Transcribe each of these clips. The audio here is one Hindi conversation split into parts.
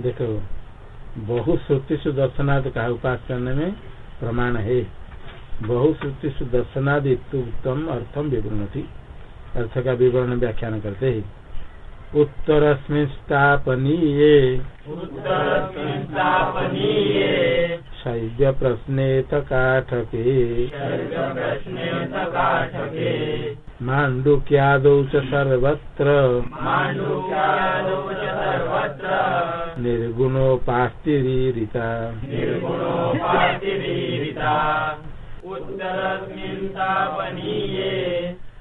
देखो बहुश्रुति से दर्शनादि कहा उपास करने में प्रमाण है। बहुश्रुति से दर्शनादि उत्तम अर्थम विवरण थी अर्थ का विवरण व्याख्यान करते है। उत्तरस्मिन् स्थापनीये। शैव्य प्रश्नेत काठके। माण्डुक्यादौ च सर्वत्र। निर्गुणोपास्तिरीरिता। उत्तरस्मिन् स्थापनीये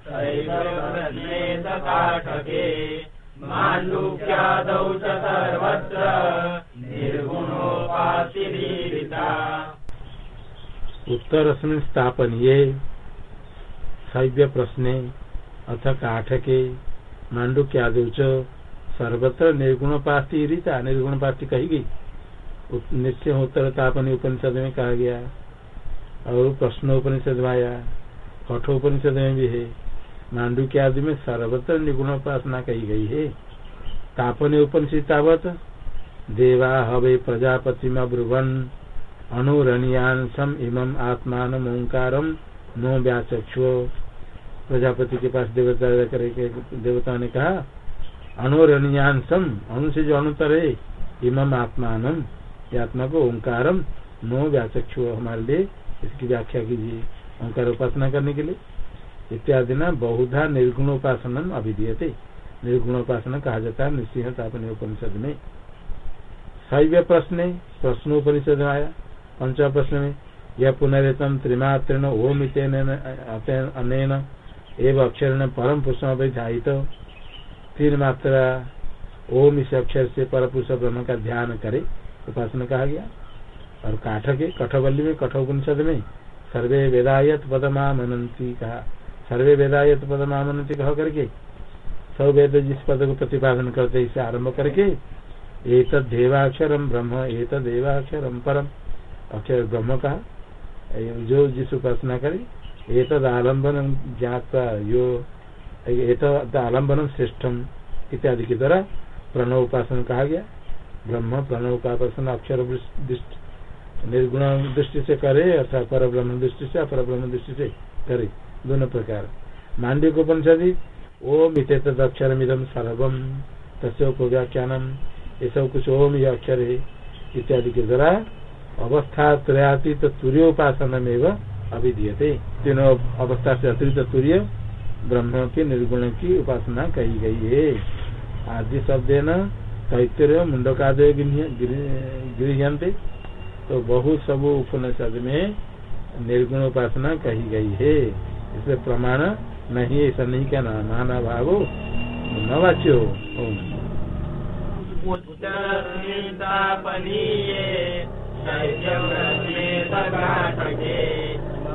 शैवप्रश्नेतकाठके माण्डूक्यादौ च सर्वत्र निर्गुणोपातिरीरिता उत्तरस्मिन् स्थापनीये शैव्य प्रश्ने अथ काठके मांडुक्यादौ च सर्वत्र निर्गुण निर्गुणोपास्ति रीता निर्गुणोपास्ति कही गई। निश्चय उत्तर तापनी उपनिषद में कहा गया। और प्रश्नोपनिषद में आया कठोपनिषद में भी है, मांडुक्य आदि में सर्वत्र निर्गुणोपासना कही गई है। तापने उपनिषद तावत, देवा हवे प्रजापति ब्रुवन अनुरणीयांसम इमम आत्मान ओंकार नो व्याचक्षु प्रजापति के पास देवता देवता ने कहा अनुरणीयांसम अनु से जो अनुतर है इमम आत्मान आत्मा को ओंकारम नो व्याचक्षु हमारे लिए, इसकी व्याख्या कीजिए, ओंकार उपासना करने के लिए। इत्यादि न बहुधा निर्गुण उपासना अभिधीयते। निर्गुण उपासना कहा जाता है निश्चित तापने उपनिषद में। शैव्य प्रश्न, प्रश्नोपनिषद में आया, पंचम प्रश्न में यह पुनरेतम त्रिमात्रेण ओम अनेन, एवं अक्षर परम पुरुष अभिध्यायित तीन मात्रा ओम इस अक्षर से पर पुरुष ब्रह्म का ध्यान करे, उपासना कहा गया। और काठ के कठवल्ली में, कठोपनिषद में, सर्वे वेदायत पदमा मनंती कहा। सर्वे वेदायत पदमा मनंती कह करके सब वेद जिस पद को प्रतिपादन करते इसे आरंभ करके एक देवाक्षरम ब्रह्म एक देवाक्षरम परम, अक्षर ब्रह्म का जो जिस उपासना करे एक आलंबन ज्ञाता यो आलम्बनम श्रेष्ठम इत्यादि के द्वारा प्रणव उपासना कहा गया। ब्रह्म प्रणव का उपासना अक्षर निर्गुण दृष्टि से करे अथवा पर ब्रह्म दृष्टि से अपर ब्रह्म दृष्टि से करे, दोनों प्रकार। मांडव को उपनिषदि ओम इत अक्षर इदम सर्वम तस्व को व्याख्यानम ये सब कुछ ओम यह अक्षर है इत्यादि के द्वारा अवस्था त्रयातीत तुर्योपासना में अभिधीयते। तीनों अवस्था से अतिरिक्त तुर्य ब्रह्म के निर्गुण की उपासना कही गई है। आदि शब्द है न तैतृय मुंडकादय गृहते तो बहुत सब उपनिषद में निर्गुण उपासना कही गई है। इसलिए प्रमाण नहीं ऐसा नहीं कहना। माना भावो न वाच्यो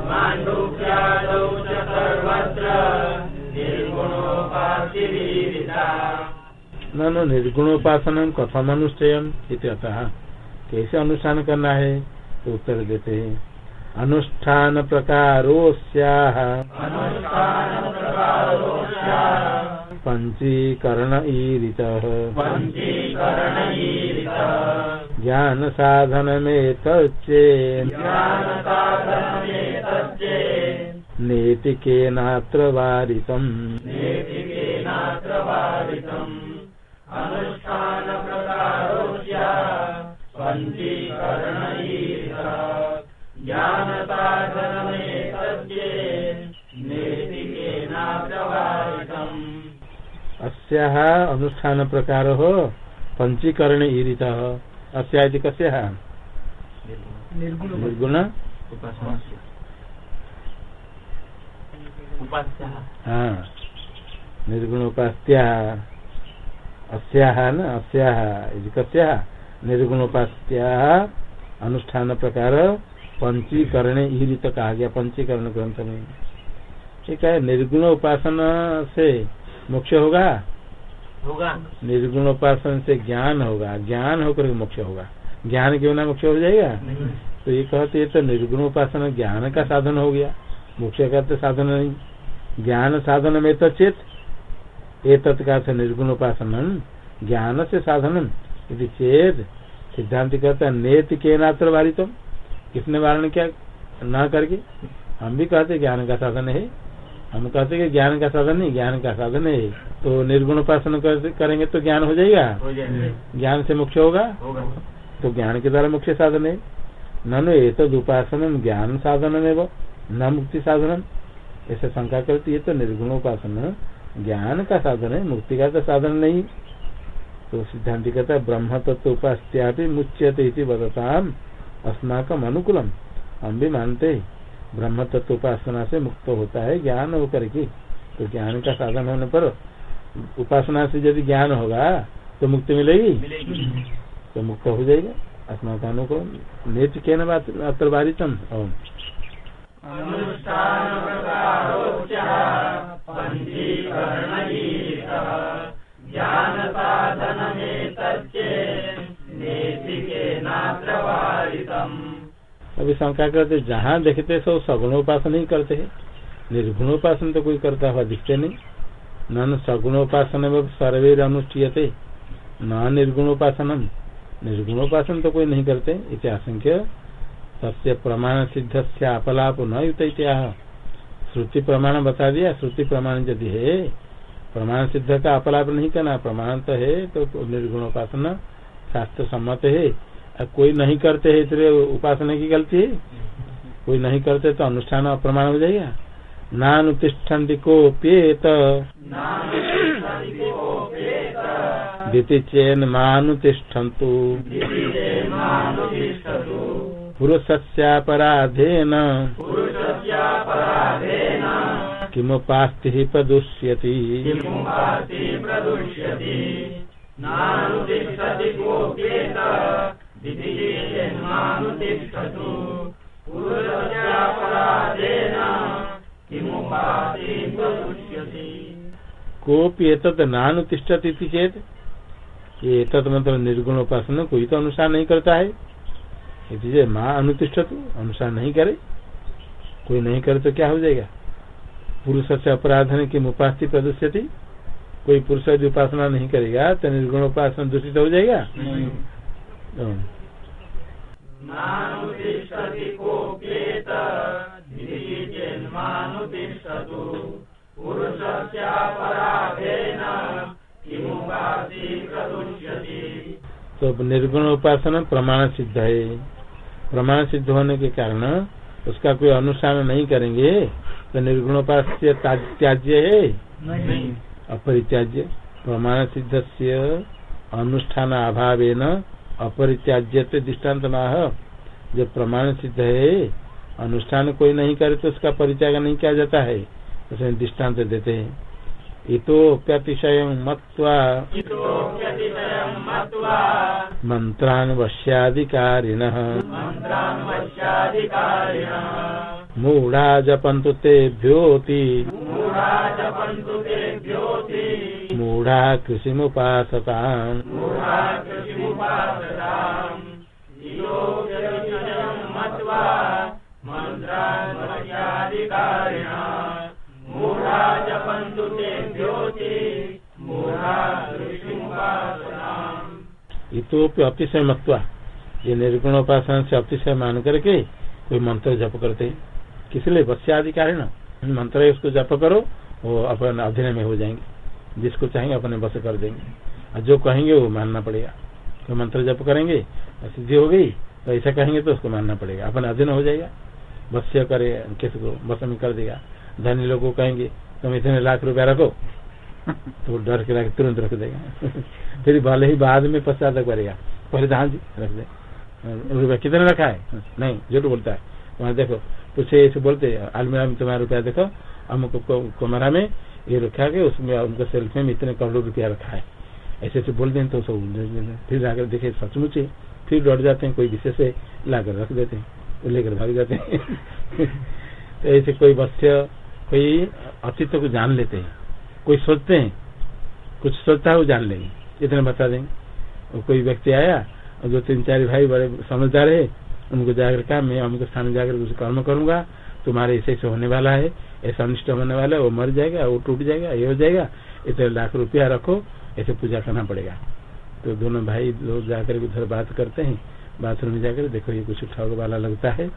माण्डूक्यादौ च सर्वत्र निर्गुणोपातिरीरिता ननु निर्गुणोपासनम कथम अनुष्ठेयम अतः कैसे अनुष्ठान करना है? तो उत्तर देते हैं। अनुष्ठान प्रकारोस्याह अनुष्ठानप्रकारोऽस्याः पंचीकरण ईरित। ज्ञान साधन में तच्चे ज्ञानसाधनमेतच्चेत्। नेतिकेनात्र वारितम्। ज्ञानसाधनमेतच्चेत्। नेतिकेनात्र वारितम् अस्याः अनुष्ठान प्रकार हो पंचीकरण ईरित। अस्या इति निर्गुण। हाँ। निर्गुण उपास्या। अस्याः न अस्याः इति निर्गुण उपास्याः अनुष्ठान प्रकार पंचीकरण ईरित कहा गया पंचीकरण ग्रंथ में ठीक है निर्गुण उपासना से मोक्ष होगा? होगा। निर्गुण उपासना से ज्ञान होगा। ज्ञान होकर मोक्ष होगा। ज्ञान के बिना मोक्ष हो जाएगा? तो ये कहते तो निर्गुण उपासना ज्ञान का साधन हो गया। मोक्ष का तो साधन नहीं। ज्ञान साधन में तो चेत ये तत्का निर्गुण उपासन ज्ञान से साधन यदि चेत सिद्धांत कहता है नेत के नात्र वारितम। किसने वारण क्या? ना करके। हम भी कहते ज्ञान का साधन है। हम कहते कि ज्ञान का साधन नहीं ज्ञान का साधन है तो निर्गुण उपासन करेंगे तो ज्ञान हो जाएगा। ज्ञान से मुख्य होगा। तो ज्ञान के द्वारा मुख्य साधन है। ननु एतद उपासन ज्ञान साधन में वो न मुक्ति साधन ऐसे शंका करती है तो निर्गुण उपासन ज्ञान का साधन है मुक्ति का तो साधन नहीं। तो सिद्धांति कहता है ब्रह्म तत्व उपास्या मुच्यते बदताम अस्माकम अनुकूलम। हम भी मानते हैं ब्रह्म तत्व उपासना से मुक्त होता है ज्ञान होकर के तो ज्ञान का साधन होने पर उपासना से यदि ज्ञान होगा तो मुक्ति मिलेगी? मिलेगी। तो मुक्त हो जाएगा। अस्माकानु को नेत के अत्र बारितम ओम। अनुष्ठान प्रकारोच्चः पञ्चीकरणगीतः ज्ञानसाधनमेतच्चे नेतिकेनात्र वारितम् अभी शंका करते जहाँ देखते सब सगुणोपासन ही करते हैं। निर्गुणोपासन तो कोई करता हुआ दिखते नहीं। न सगुणोपासन में सर्वे अनुष्ठीयते, न निर्गुणोपासनम निर्गुणोपासन तो कोई नहीं करते, इति आशंक्य। सबसे प्रमाण सिद्ध से अपलाप न युत श्रुति प्रमाण बता दिया, श्रुति प्रमाण यदि है, प्रमाण सिद्ध का अपलाप नहीं करना, प्रमाण तो है तो निर्गुणोपासना शास्त्र सम्मत है। कोई नहीं करते है इसलिए उपासना की गलती है। कोई नहीं करते तो अनुष्ठान अप्रमाण हो जाएगा। नानुतिष्ठन्ति कोप्येत दिति चेन मानुतिष्ठन्तु। पुरुषस्यापराधेन। किमुपास्ति प्रदुष्यति। प्रदुष्यति। कोपि एतद नानुतिष्ठति चेत ये एतद मतलब निर्गुण उपासना कोई तो अनुसार नहीं करता है। इसलिए माँ अनुतिष्ठत अनुसार नहीं करे कोई नहीं करे तो क्या हो जाएगा? पुरुष से अपराधन की उपास्ति प्रदुष्यति कोई पुरुष यदि उपासना नहीं करेगा तो निर्गुण उपासना दूषित हो जाएगा? तो तो निर्गुण उपासना प्रमाण सिद्ध है। प्रमाण सिद्ध होने के कारण उसका कोई अनुष्ठान नहीं करेंगे। तो निर्गुण उपास्य त्याज्य है। नहीं। अपरित्याज्य। प्रमाण सिद्ध से अनुष्ठान अभाव अपरित्याज्य दृष्टांत माह जो प्रमाण सिद्ध है अनुष्ठान कोई नहीं करे तो उसका परित्याग नहीं किया जाता है। उसमें दृष्टांत देते हैं। इतोप्यतिशय मत्वा इतोऽप्यतिशयं मत्वा मंत्रान वश्याधिकारिण मन्त्रान्वश्याधिकारिणः मूढ़ा जपन्तु तेभ्योति। मूढा कृषिमुपासताम् इतोपि अतिशय मत्वा, ये निर्गुण उपासना से अतिशय मान करके कोई मंत्र जप करते किस लिए? बस्याधिकारी न मंत्र है उसको जप करो, वो अपने अधीन में हो जाएँगे। जिसको चाहेंगे अपने बस कर देंगे। और जो कहेंगे वो मानना पड़ेगा। कोई मंत्र जप करेंगे, सिद्धि हो गई तो ऐसा कहेंगे तो उसको मानना पड़ेगा। अपने अधीन हो जाएगा। बस्य करे, किसी को, बस में कर देगा। धनी लोग को कहेंगे, तुम इतने लाख रुपया रखो। तो डर के लाके तुरंत रख देगा। फिर भले ही बाद में पश्चात करेगा। पहले हाँ जी, रख दे। रुपया कितने रखा है? नहीं, झूठ बोलता है। वहाँ देखो, पूछे, ऐसे बोलते अलमीरा में तुम्हारा रुपया देखो हमको कमरा में ये रखा के उसमें उनको सेल्फ में इतने करोड़ रुपया रखा है? ऐसे ऐसे बोल दें तो सब फिर आकर देखे, सचमुच है। फिर लौट जाते हैं, कोई विशेष से लाकर रख देते हैं तो लेकर भाग जाते हैं। तो ऐसे कोई बच्चे कोई अस्तित्व को जान लेते हैं। कोई सोचते हैं, कुछ सोचता है वो जान लेंगे। इतने बता देंगे और कोई व्यक्ति आया, और जो तीन चार भाई बड़े समझदार है, उनको जाकर कहा, मैं उनके स्थान में जाकर कुछ कर्म करूँगा तुम्हारे ऐसे ऐसे होने वाला है, ऐसा अनिष्ट होने वाला है, वो मर जाएगा, वो टूट जाएगा, ये हो जाएगा इतने लाख रुपया रखो, ऐसे पूजा करना पड़ेगा। तो दोनों भाई लोग जाकर उधर बात करते हैं, बाथरूम में जाकर देखो ये कुछ ठग वाला लगता है,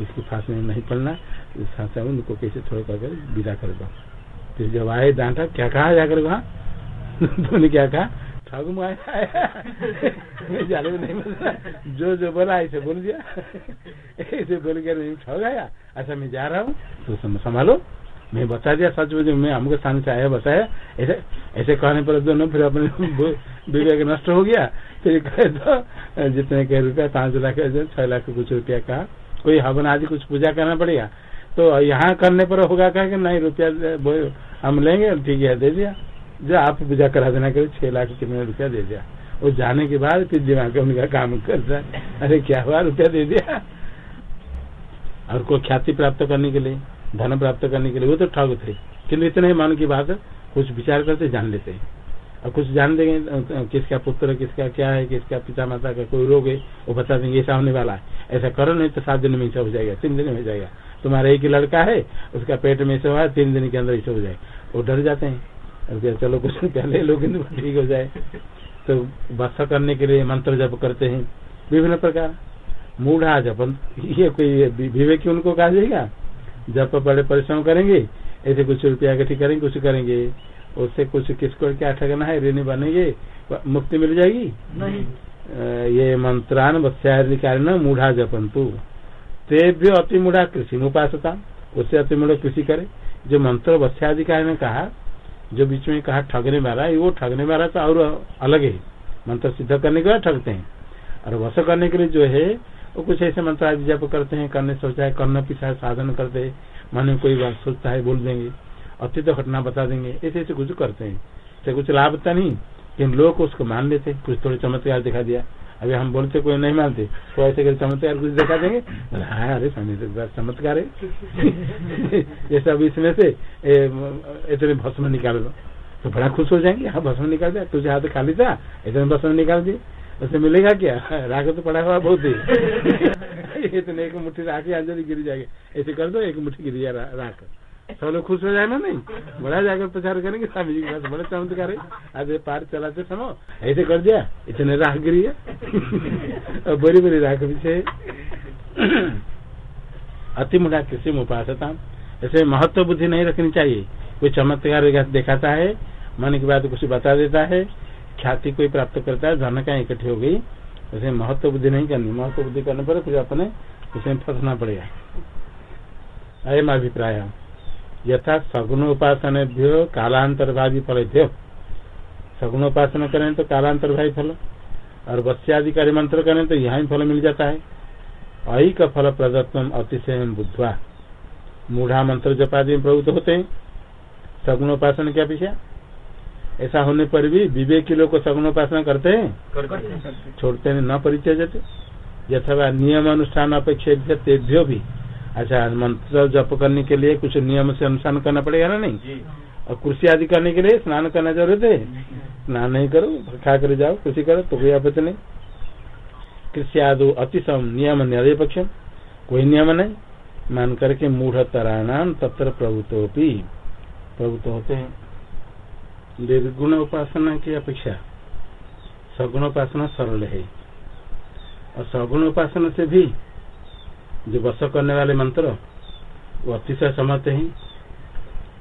इसकी फांस में नहीं पड़ना साथ उनको कैसे थोड़ा कर विदा कर दो। फिर जब आए डांटा, क्या कहा जाकर वहाँ? दोनों क्या कहा? ठग जाने नहीं जो जो बोला, ऐसे बोल दिया। ऐसे बोल के नहीं ठग आया। अच्छा मैं जा रहा हूँ। तो संभालो। मैं बता दिया सच में मैं हमको स्थान से आया बताया ऐसे ऐसे कहने पर दोनों फिर अपने विवेक नष्ट हो गया। फिर कहे तो जितने के रुपया, पाँच लाख छह लाख कुछ रुपया का, कोई हवन आदि कुछ पूजा करना पड़ेगा। तो यहाँ करने पर होगा कहा कि नहीं, रुपया हम लेंगे, ठीक है, दे दिया। जो आप पूजा करा देना करे छह लाख कितने रुपया दे दिया। वो जाने के बाद फिर दिमाग उनका काम करता है। अरे, क्या हुआ? रुपया दे दिया। और कोई ख्याति प्राप्त करने के लिए, धन प्राप्त करने के लिए, वो तो ठग थे। किन्तु इतने मान की बात, कुछ विचार करते जान लेते हैं। और कुछ जान देंगे, किसका पुत्र, किसका क्या है, किसका पिता माता का कोई रोग है, वो बता देंगे ऐसा होने वाला है। ऐसा करो, नहीं तो सात दिन में ऐसा हो जाएगा, तीन दिन में हो जाएगा। तुम्हारा एक ही लड़का है, उसका पेट में ऐसा हुआ, तीन दिन के अंदर ऐसा हो जाए। वो डर जाते हैं। चलो कुछ पहले लोग ठीक हो जाए। तो बसा करने के लिए मंत्र जप करते हैं। विभिन्न प्रकार। मूढ़ा जप ये कोई विवेक उनको कहा जाएगा? जब बड़े परिश्रम करेंगे ऐसे कुछ रुपया इकट्ठी करेंगे कुछ करेंगे। उससे कुछ किसको क्या ठगना है ऋणी बनेंगे मुक्ति मिल जाएगी? नहीं। ये मंत्रान न मूढ़ा जपंतु तेभ्य अति मूढ़ा कृषि उपासता उससे अति मूढ़ कृषि करे। जो मंत्र वस्याधिकारी ने कहा जो बीच में कहा ठगने वाला है, वो ठगने वाला तो और अलग है। मंत्र सिद्ध करने के बाद ठगते हैं। और वश करने के लिए जो है, वो कुछ ऐसे मंत्र आदि जप करते हैं, करने सोचा है, करना पीछा साधन करते हैं, मन में कोई बात सोचता है, बोल देंगे, अतीत घटना बता देंगे, ऐसे ऐसे कुछ करते हैं। तो कुछ लाभ था नहीं, लेकिन लोग उसको मान लेते कुछ थोड़े चमत्कार दिखा दिया। अभी हम बोलते कोई नहीं मानते। तो ऐसे कर चमत्कार कुछ दिखा देंगे? हाँ अरे तो चमत्कार है। ये सब इसमें से इतने भस्म निकाल लो तो बड़ा खुश हो जाएँगे। हाँ भस्म निकाल दिया। तुझे हाथ खाली था, इतने भस्म निकाल दिए। उसे मिलेगा क्या? राख तो पड़ा हुआ बहुत ही। इतने एक मुठ्ठी राख अंजलि गिर जाएगी। ऐसे कर दो, एक मुठ्ठी गिर जाए राख सब लोग खुश हो जाए ना नहीं? बड़ा जाकर प्रचार करेंगे स्वामी जी के पास बड़े चमत्कार। है आज पार चलाते समय, ऐसे कर दिया, इतने राख गिरी है। और बड़ी बड़ी राख पीछे अति मुढ़ा किसी में उपासता ऐसे महत्व बुद्धि नहीं रखनी चाहिए। कोई चमत्कार दिखाता है, मन की बात कुछ बता देता है, ख्याति कोई प्राप्त करता है, धन का इकट्ठी हो गई। ऐसे महत्व बुद्धि नहीं करनी। महत्व बुद्धि करने पर फिर अपने उसमें फंसना पड़ेगा। अयम अभिप्राय। यथा सगुण उपासन कालांतरभावी फल थे सगुण उपासना करें तो कालांतरभावी फल और बस्याधिकारी मंत्र करें तो यहाँ फल मिल जाता है। अहिक फल प्रदत्तम अतिशय बुद्धवा। मूढ़ा मंत्र जपादि प्रभुत्व होते हैं। सगुण उपासना क्या पीछे ऐसा होने पर भी विवेकी लोग को सगुण उपासना करते हैं। छोड़ते हैं न परिचय देते। यथवा नियम अनुष्ठान अपेक्षा तेभ्यो भी। अच्छा मंत्र जप करने के लिए कुछ नियम से अनुष्ठान करना पड़ेगा ना नहीं? और कृषि आदि करने के लिए स्नान करना ज़रूरत है? स्नान नहीं करो खा कर जाओ कृषि करो तो कोई आपत्ति नहीं। कृषि आदि अतिशम नियम निरपेक्ष कोई नियम नहीं। मान करके मूढ़ तराणाम तत्र प्रभुत्व प्रभुत्व होते हैं। निर्गुण उपासना की अपेक्षा। सगुण उपासना सरल है। और सगुण उपासना से भी जो बस करने वाले मंत्र वो अतिशय समझते हैं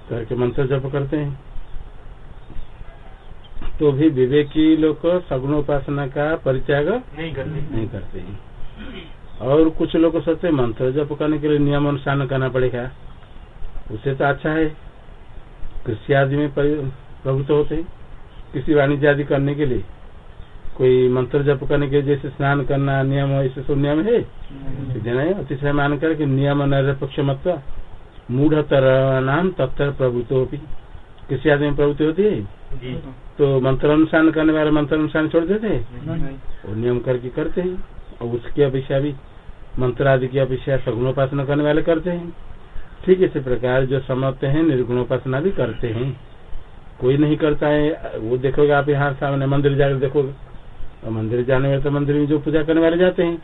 करके मंत्र जप करते हैं। तो भी विवेकी लोग सगुण उपासना का परित्याग नहीं करते। नहीं करते हैं। और कुछ लोग सोचते मंत्र जप करने के लिए नियम अनुसार करना पड़ेगा। उसे तो अच्छा है। कृषि आदि में प्रभुत्व होते हैं। किसी वाणिज्य आदि करने के लिए। कोई मंत्र जप करने के जैसे स्नान करना नियम ऐसे सब नियम है? सीधे नहीं अतिशय मान कर के नियम निरपेक्ष मत मूढ़ तरह नाम तत्तर प्रभुत्व किसी आदमी प्रवृत्ति होती है? तो मंत्र अनुसार करने वाले मंत्र अनुसार छोड़ देते और नियम करके करते हैं। और उसकी अपेक्षा भी मंत्र आदि की अपेक्षा सगुणोपासना करने वाले करते हैं। ठीक इसी प्रकार जो समझते हैं निर्गुणोपासना भी करते हैं। कोई नहीं करता है वो देखोगे आप यहाँ सामने मंदिर जाकर देखोगे। और मंदिर जाने में तो मंदिर में जो पूजा करने वाले जाते हैं।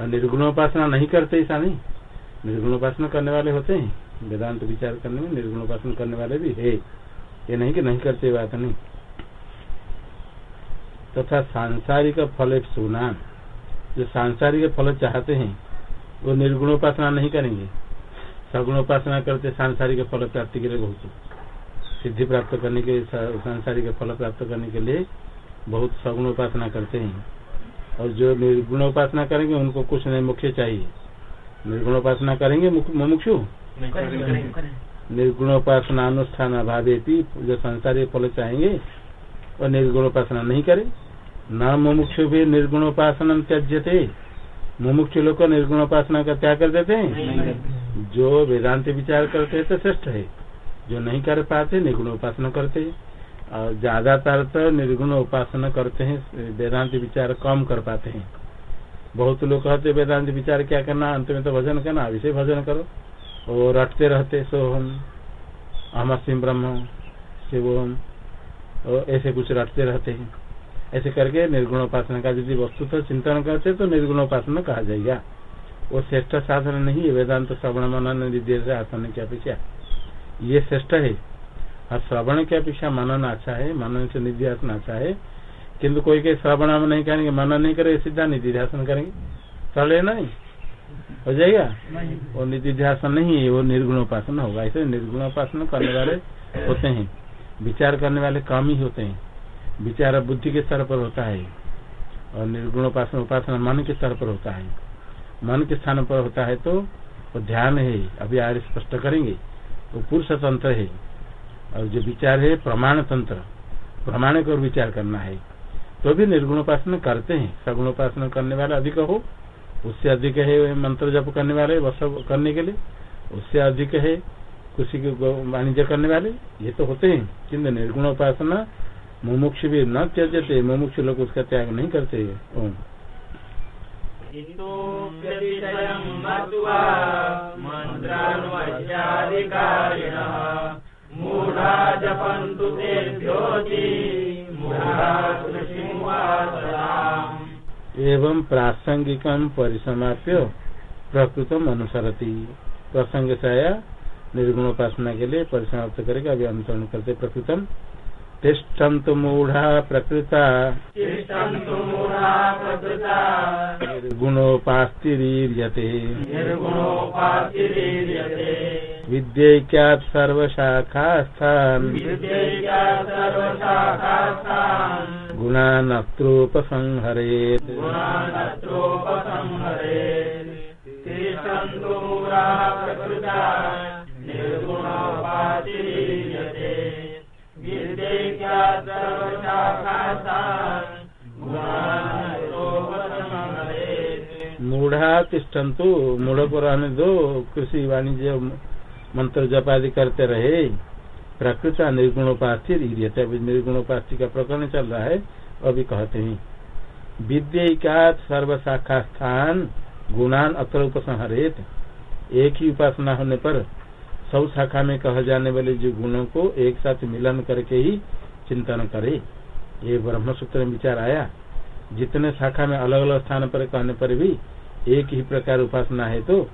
और निर्गुण उपासना नहीं करते ऐसा नहीं। निर्गुण उपासना करने वाले होते हैं। वेदांत विचार करने में निर्गुण उपासना करने वाले भी है। ये नहीं कि नहीं करते बात नहीं। तथा तो सांसारिक फल सुना जो सांसारिक फल चाहते हैं, वो निर्गुण उपासना नहीं करेंगे। सगुण उपासना करते सांसारिक फल प्राप्ति के लिए बहुत। सिद्धि प्राप्त करने के सांसारिक फल प्राप्त करने के लिए बहुत सगुण उपासना करते हैं। और जो निर्गुण उपासना करेंगे उनको कुछ नहीं मुख्य चाहिए। निर्गुण उपासना करेंगे मुमुक्षु निर्गुण उपासना अनुष्ठान अभावे जो संसारी फल चाहेंगे और निर्गुण उपासना नहीं करे। न मुमुक्षु भी निर्गुण उपासना त्यजते मुमुक्षु लोग निर्गुण उपासना का त्याग कर देते हैं। जो वेदांत विचार करते हैं तो श्रेष्ठ है। जो नहीं कर पाते निर्गुण उपासना करते हैं। ज़्यादातर तो निर्गुण उपासना करते हैं, वेदांत विचार कम कर पाते हैं। बहुत लोग कहते वेदांत विचार क्या करना, अंत में तो भजन करना से भजन करो। और रटते रहते सो हम अहम सिंह ब्रह्म शिव हम ऐसे कुछ रटते रहते हैं। ऐसे करके निर्गुण उपासना का यदि वस्तु तो चिंतन करते तो निर्गुण उपासना कहा जाएगा। वो श्रेष्ठ साधन नहीं है, वेदांत श्रवण मनन निधि आसन की अपेक्षा। ये श्रेष्ठ है। और श्रवण की अपेक्षा मनन अच्छा है मनन से निधि आसन अच्छा है। किन्तु कोई के श्रवण हम नहीं करेंगे मनन नहीं करे सीधा निधि ध्यान करेंगे। चले नहीं? हो जाएगा? वो निधि ध्यान नहीं है वो निर्गुण उपासना होगा। ऐसे निर्गुण उपासना करने वाले होते हैं। विचार करने वाले कम ही होते हैं। विचार बुद्धि के स्तर पर होता है। और निर्गुण उपासना उपासना मन के स्तर पर होता है। मन के स्थान पर होता है तो वो ध्यान है। अभी आगे स्पष्ट करेंगे। वो पुरुष तंत्र है। और जो विचार है, प्रमाण तंत्र। प्रमाण को विचार करना है। तो भी निर्गुण उपासना करते हैं। सगुण उपासना करने वाले अधिक हो, उससे अधिक है मंत्र जप करने वाले, वह सब करने के लिए। उससे अधिक है किसी को वाणिज्य करने वाले, ये तो होते हैं। किन्तु निर्गुण उपासना मुमुक्ष भी न त्यजते, मुमुक्ष लोग उसका त्याग नहीं करते। एवं प्रासंगिक परिसमाप्य प्रकृतम अनुसरती। प्रसंग से आया निर्गुण उपासना के लिए परिसमाप्त करेगा अभी अनुसरण करते प्रकृतम। तिष्ठन्तु मूढ़ा प्रकृता। निर्गुणोपास्तिरीर्यते विद्यैक्यात् सर्वशाखास्थान् गुणानत्रोपसंहरेत्। मूढ़ा तिष्ठन्तु मूढ़ को रहने दो कृषि वाणिज्य मंत्र जप आदि करते रहे, प्रकृत निर्गुणोपास्थि निर्गुणोपास्थि का प्रकरण चल रहा है अभी कहते हैं। विद्या सर्वशाखा स्थान गुणान अत्र उपसंहरित। एक ही उपासना होने पर सब शाखा में कहा जाने वाले जो गुणों को एक साथ मिलन करके ही चिंतन करे। ये ब्रह्म सूत्र में विचार आया। जितने शाखा में अलग अलग स्थान पर कहने पर भी एक ही प्रकार उपासना है तो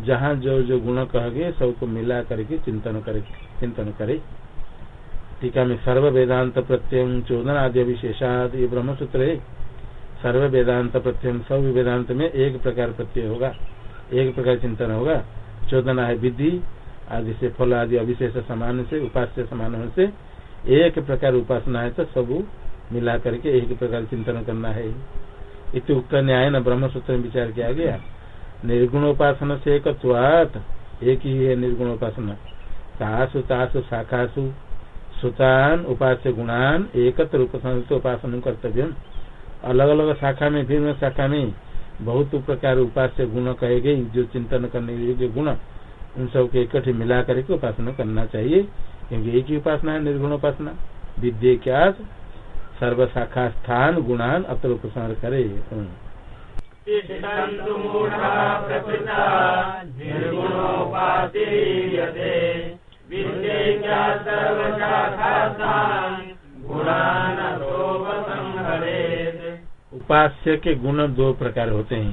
जहाँ जो जो गुण कह गए, सबको मिला करके चिंतन करे चिंतन करे। टीका में सर्व वेदांत प्रत्यय चोदन आदि विशेषाद, ये ब्रह्म सूत्र है। सर्व वेदांत प्रत्यय सब वेदांत में एक प्रकार प्रत्यय होगा, एक प्रकार चिंतन होगा। चोदना है विधि, आदि से फल आदि अविशेष समान से, उपास्य समान से, एक प्रकार उपासना है तो सब मिला करके एक प्रकार चिंतन करना है। इत न्याय न ब्रह्म सूत्र में विचार किया गया। निर्गुण उपासना से एक एक ही है निर्गुण उपासना तासु तासु शाखासु सुतान उपास्य गुणान एकत्र उपासन कर्तव्य अलग अलग शाखा में, भिन्न शाखा में बहुत प्रकार उपास्य गुण कहे गए, जो चिंतन करने योग्य गुण, उन सबको इकट्ठे मिला करके उपासना करना चाहिए, क्योंकि एक ही उपासना है निर्गुण उपासना विद्य क्या सर्व शाखा स्थान गुणान अत्र उपसंहार करे। उपास्य के गुण दो प्रकार होते हैं।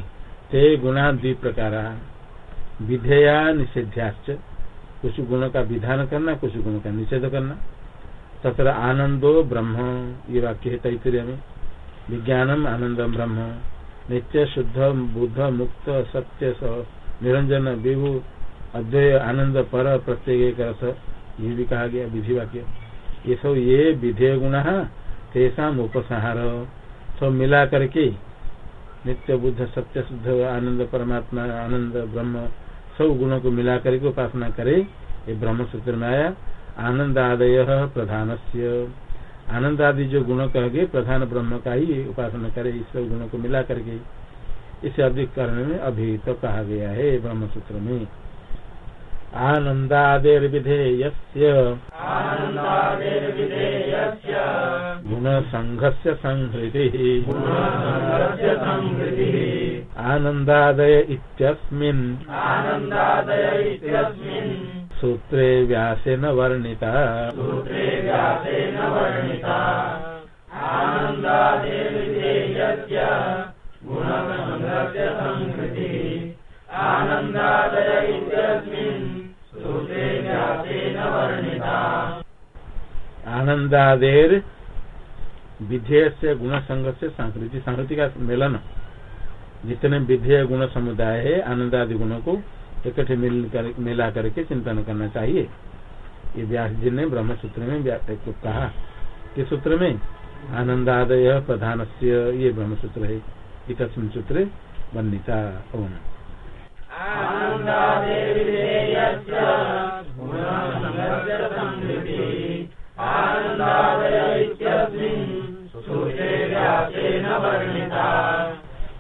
ते गुणा द्वि प्रकार विधेया निषेध्याश्च। कुछ गुणों का विधान करना, कुछ गुणों का निषेध करना। तथा आनंदो ब्रह्म, ये वाक्य है तैतरीय में। विज्ञानम आनंद ब्रह्म। नित्य शुद्ध बुद्ध मुक्त सत्य निरंजन विभु अद्वय आनंद पर प्रत्येक रस। ये भी कहा गया, विधि वाक्य। ये सब ये विधेय गुण तेषा उपसंहार। सब मिला करके नित्य बुद्ध, सत्य शुद्ध, आनंद परमात्मा, आनंद ब्रह्म, सब गुणों को मिला करके उपासना करे, ये ब्रह्म सूत्र में आया। आनंद आदय प्रधान आनंद आदि जो गुण कह गए प्रधान ब्रह्म का ही उपासना करे इस सब गुणों को मिला करके इसे अधिक करने में अभी तो कहा गया है ब्रह्म सूत्र में आनन्दादेर्विधेयस्य गुणसङ्घस्य संहृतिः। आनन्दादय इत्यस्मिन्। सूत्रे व्यासेन वर्णिता। सूत्रे व्यासेन वर्णिता। आनंदादेर विधेय से गुण संघ से संस्कृति संस्कृति का मिलन जितने विधेय गुण समुदाय है आनंद आदि गुणों को इकट्ठे मिल कर, मिला करके चिंतन करना चाहिए। ये व्यास जी ने ब्रह्म सूत्र में कहा किस सूत्र में आनंदादय प्रधान ये ब्रह्म सूत्र है। एक सूत्र बन्नीता ओम।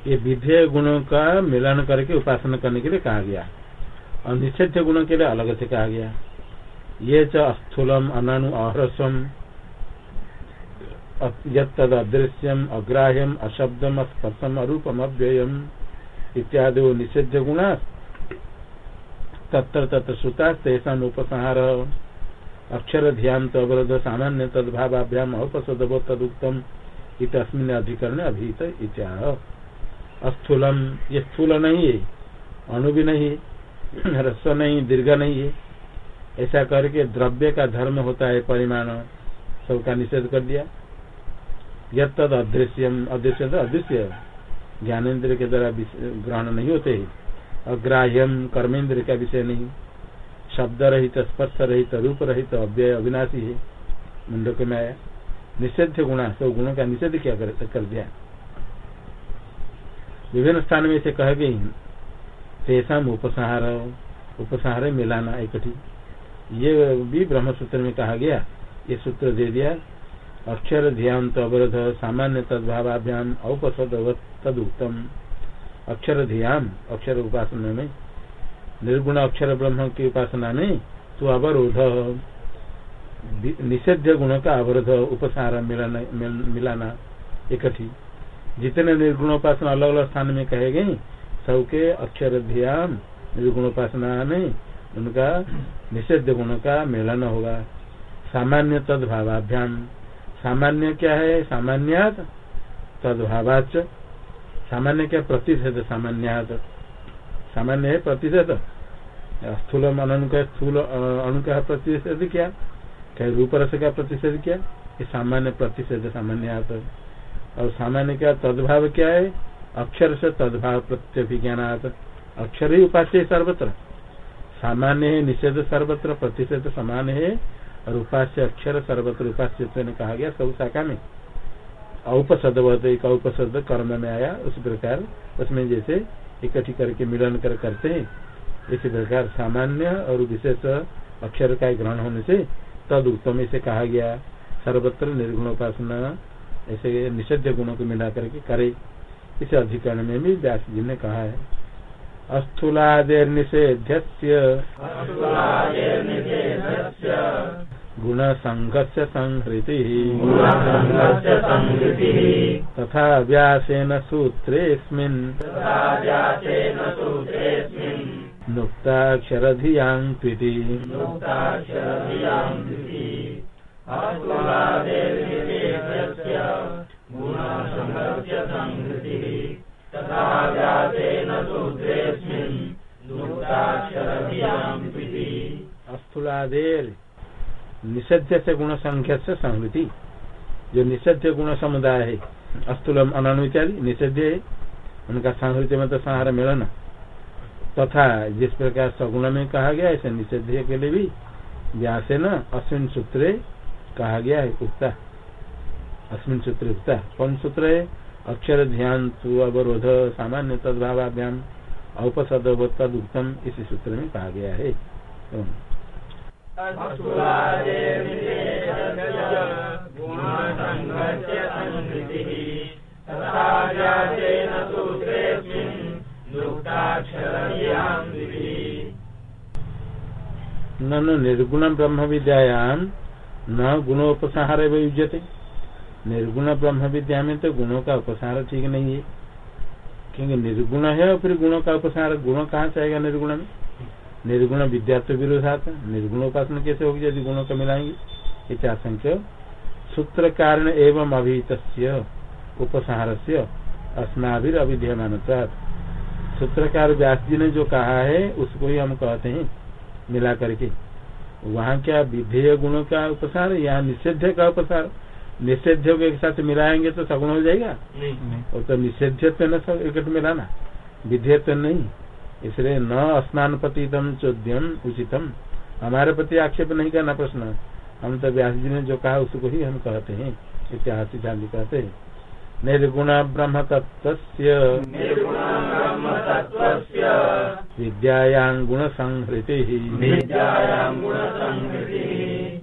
ये विधेय गुणों का मिलन करके उपासना करने के लिए कहा गया। और निषेध गुणों के लिए अलग से कहा गया। ये चूलम अनु अहरसम यद अदृश्यम, अग्राह्यम, अशब्दम स्पर्शम अरूपम, अव्ययम इत्यादि निषेध गुणा तत्र तत्र श्रुता तेषा उपसंहार अक्षर ध्यान तो अवरोध सामान्य तदभाव्याम औपसदो तदुक्तम, इतस्मिन अधिकरण अभिहित इत्याह। ये स्थूल नहीं है, अणु भी नहीं है। रस्व नहीं, दीर्घ नहीं है। ऐसा करके द्रव्य का धर्म होता है, परिमाण। सबका निषेध कर दिया। यद तद अदृश्यम, अदृश्य अदृश्य ज्ञानेन्द्र के द्वारा ग्रहण नहीं होते अग्राह्यम कर्मेंद्र का विषय नहीं। शब्द रहित स्पर्श रहित रूप रहित अव्यय, अविनाशी है। मुंडक में आया। निषेध गुणा सब गुणों का निषेध क्या कर दिया। विभिन्न स्थान में इसे कह गई तेसाम उपसंहार उपसंहार मिलाना इकट्ठी ये भी ब्रह्म सूत्र में कहा गया। ये सूत्र दे दिया। अक्षर ध्यान अवरोध सामान्य तदभाव्याम औपसद उत्तम अक्षर ध्यान अक्षर उपासना में। निर्गुण अक्षर ब्रह्म की उपासना में तो अवरोध। निषेध गुण का अवरोध उपसार मिलाना इकट्ठी जितने निर्गुण उपासना अलग अलग स्थान में कहे गए सबके अक्षर ध्यान निर्गुण उपासना उनका निषेध गुण का मिलन होगा। सामान्य तदभाव्याम सामान्य क्या है? सामान्य तदभावाच। सामान्य क्या? प्रतिषेध सामान्य सामान्य है प्रतिषेध। स्थूल अनु का स्थूल अणु का प्रतिषेध क्या? क्या रूप रस का प्रतिषेध क्या? ये सामान्य प्रतिषेध सामान्य और सामान्य क्या तदभाव क्या है? अक्षर से तदभाव प्रत्यभिज्ञानात। अक्षर ही उपास्य सर्वत्र। सामान्य है, निषेध सर्वत्र, प्रतिषेध समान है, और उपास्य अक्षर सर्वत्र उपास्य कहा गया सब शाखा में। औपसद एक औपसद कर्म में आया, उस प्रकार, उसमें जैसे इकट्ठी करके मिलन कर करते हैं, इसी प्रकार सामान्य और विशेष अक्षर का ग्रहण होने से तद उत्तम इसे कहा गया। सर्वत्र निर्गुण उपासना ऐसे निषिद्ध गुणों को मिला करके करे। इसे अधिकरण में भी व्यास जी ने कहा है। अस्थूलादेर निषेध्य गुण संघस्य संहृति। तथा व्यासेन सूत्रेऽस्मिन्। नुक्ताक्षरधियाँ त्विति अस्थूलादेर निषेध से गुण संख्या से संहृति। जो निषेध गुण समुदाय है अस्तुलम अनु इत्यादि है, उनका संहृत में तो संहार मिलन। तथा जिस प्रकार सगुण में कहा गया ऐसे निषेध के लिए भी व्यास न, अश्विन सूत्र कहा गया है, उक्ता। अश्विन सूत्र उक्ता। कौन सूत्र है? अक्षर ध्यान तु अवरोध सामान्य तदभाव्याम औपसद तद उत्तम इसी सूत्र में कहा गया है। न निर्गुण ब्रह्म विद्यायाम न गुणोपसंहार युजते निर्गुण ब्रह्म विद्या में तो गुणों का उपसार ठीक नहीं है। क्योंकि निर्गुण है और फिर गुणों का उपसार, गुण कहाँ से आएगा निर्गुण में? निर्गुण विद्या तो विरोधात निर्गुण उपासना कैसे होगी यदि गुणों का मिलाएँगे? इत्याशंक्य। सूत्र कारण एवं अभिहित उपसंहार से अस्नाभिर अभिध्यमान सूत्रकार व्यास जी ने जो कहा है, उसको ही हम कहते हैं मिला करके वहाँ क्या विधेय गुणों का उपसार यहाँ निषेध का उपसार? निषेध के साथ मिलाएँगे तो सगुण हो जाएगा? नहीं। और तो निषेध तो न सब एक मिलाना। विधेय तो नहीं। इसलिए न स्नान पतितम चौद्यम उचितम। हमारे प्रति आक्षेप नहीं करना प्रश्न। हम तो व्यास जी ने जो कहा उसको ही हम कहते हैं। इतिहास कहते हैं। निर्गुण ब्रह्म तत्व विद्यायां गुण संहृति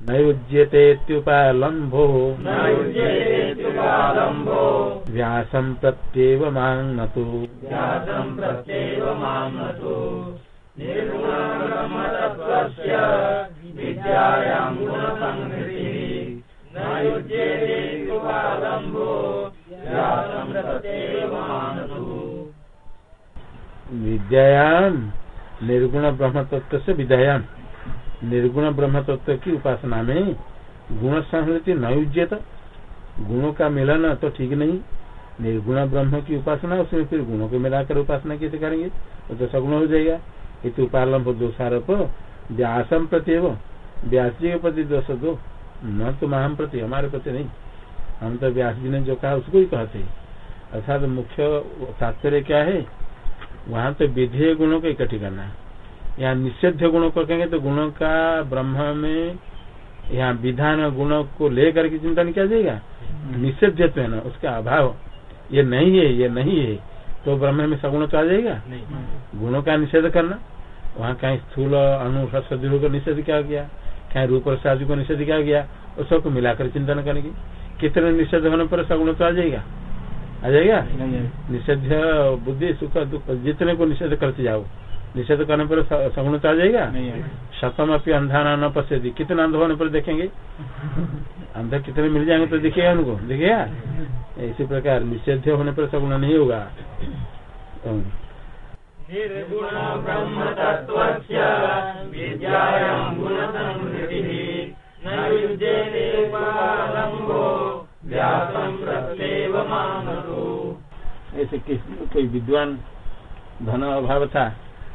नयुज्यतेत्युपालम्भो व्यासं प्रत्येव माँ नतु विद्यायां विद्यायाम निर्गुण ब्रह्म तत्व से विद्यायाम निर्गुण ब्रह्म तत्व की उपासना में गुण संहृति न युज्यत, गुणों का मिलन तो ठीक नहीं। निर्गुण ब्रह्म की उपासना, उसमें फिर गुणों को मिलाकर उपासना कैसे करेंगे? वो तो सगुण हो जाएगा। ये तो उपालंब दोषारोप व्यासम प्रति वो व्यास जी के प्रति दोष दो। न तो महाम प्रति, हमारे प्रति नहीं। हम तो व्यास जी ने जो कहा, उसको ही कहते अर्थात मुख्य तात्पर्य क्या है? वहाँ तो विधेय गुणों को इकट्ठी करना है। यहाँ निषेध गुणों को कहेंगे तो गुणों का ब्रह्म में यहाँ विधान गुणों को लेकर के चिंतन किया जाएगा। निषेध है ना उसका अभाव ये नहीं है ये नहीं है तो ब्रह्म में सगुण तो आ जाएगा। गुणों का निषेध करना। वहाँ कहीं स्थूल अनु को निषेध किया गया कहीं रूप और को निषेध किया गया उस सबको मिलाकर चिंतन करेंगे कितने निषेध होने पर सगुण तो आ जाएगा? आ जाएगा? निषेध बुद्धि सुख दुख जितने को निषेध करते जाओ निषेध करने पर सगुण तो आ जाएगा शतम अपनी अंधा न पश्य कितने अंध होने पर देखेंगे? अंध कितने मिल जाएँगे तो दिखेगा उनको? दिखेगा? इसी प्रकार निषेध होने पर सगुण नहीं होगा। ऐसे किस कोई विद्वान धन अभाव था?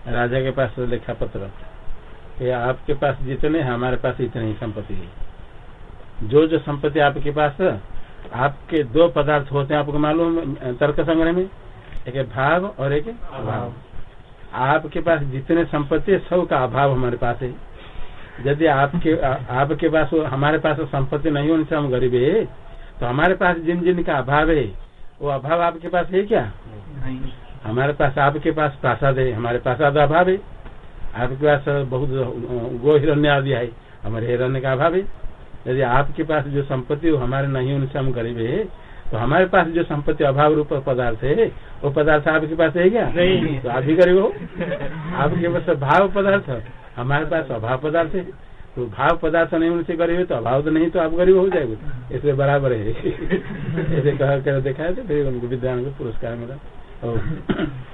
राजा के पास लेखा पत्र। आपके पास जितने हमारे पास इतने ही संपत्ति है। जो जो संपत्ति आपके पास आपके दो पदार्थ होते हैं आपको मालूम तर्क संग्रह में? एक भाव और एक अभाव। आपके पास जितने संपत्ति है, सब का अभाव हमारे पास है। यदि आपके आपके पास हमारे पास संपत्ति नहीं होने से हम गरीब है तो हमारे पास जिन जिन का अभाव है, वो अभाव आपके पास है क्या? हमारे पास आपके पास प्रसाद है हमारे पास अभाव है। आपके पास बहुत गो हिरण्य आदि है हमारे हिरण्य का अभाव है। यदि आपके पास जो संपत्ति हो हमारे नहीं उनसे हम गरीब है तो हमारे पास जो संपत्ति अभाव रूप पदार्थ है वो पदार्थ आपके पास है क्या? नहीं। तो आप भी गरीब हो। आपके पास भाव पदार्थ हमारे पास अभाव पदार्थ है। तो भाव पदार्थ नहीं उनसे गरीब है तो अभाव तो नहीं तो आप गरीब हो जाएगा। इसलिए बराबर है। ऐसे कह कर देखा है तो फिर उनको विद्वान को पुरस्कार मिला। Oh.